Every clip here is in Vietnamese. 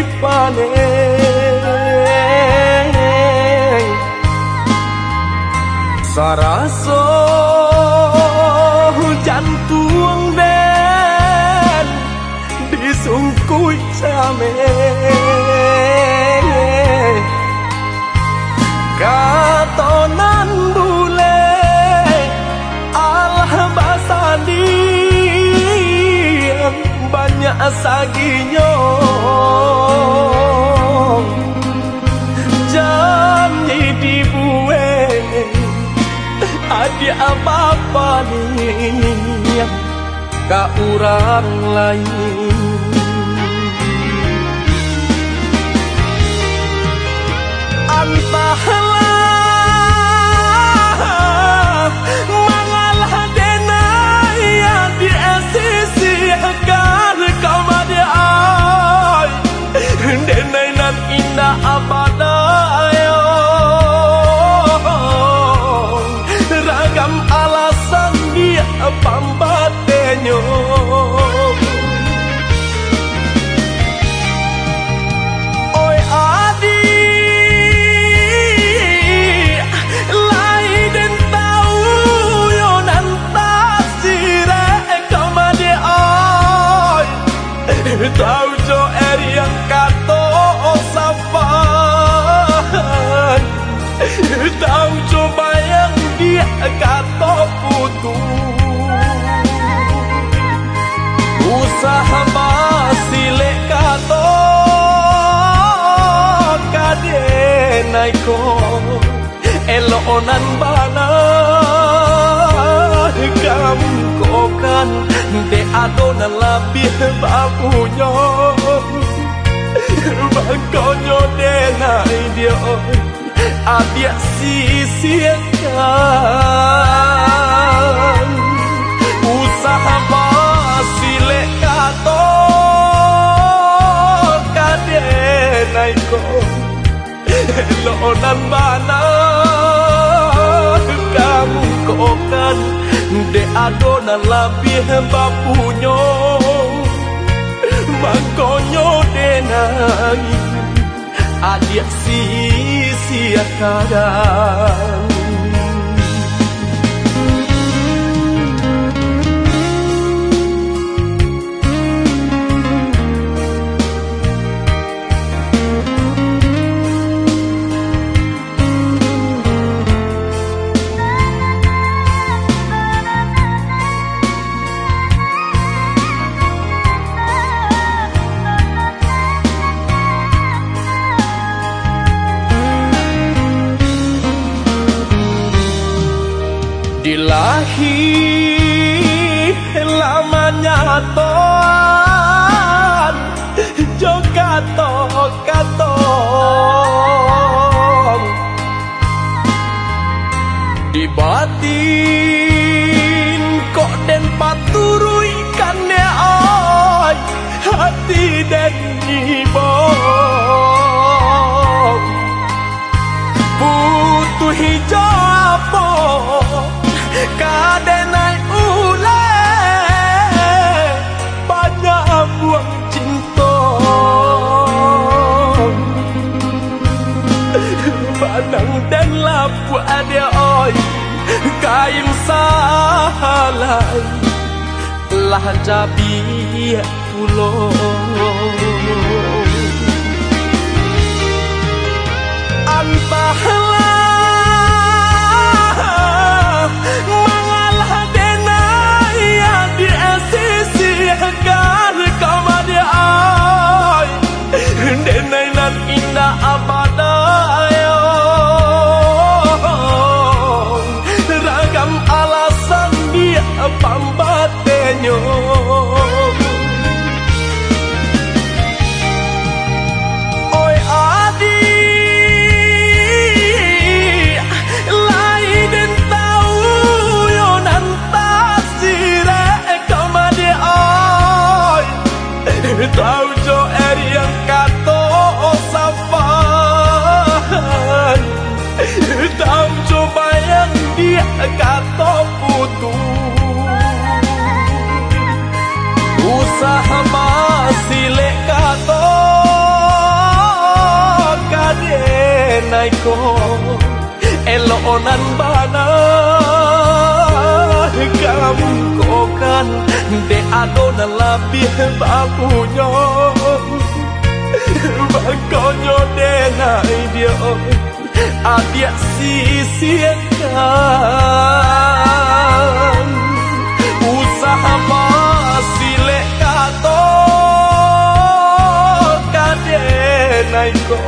hari panen Saraso hujan tuang den disungkui banyak saginya Ka urang lain Entahlah naiko elonan bana kamu kokan de có labih để lại de a dia si sisiakan usaha nan bana kamu kokan de adonan labih punyo mangkonyo de nai si sisiakan Dilahi lamanya toan Joka to katong Di batin kok den paturui kane ay Hati den ibong lapu ada oi kain salai lah jabi pulau Entahlah naiko elonan bana ko kan de adona ba ko nyo de nai dia adia sisiakan usaha masile kato kade naiko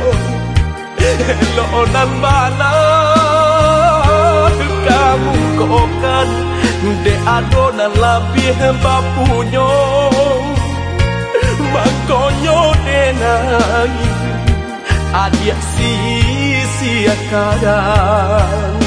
Lonan mana kamu kokan de adonan lebih bapunyo Makonyo denangi adia si si akadang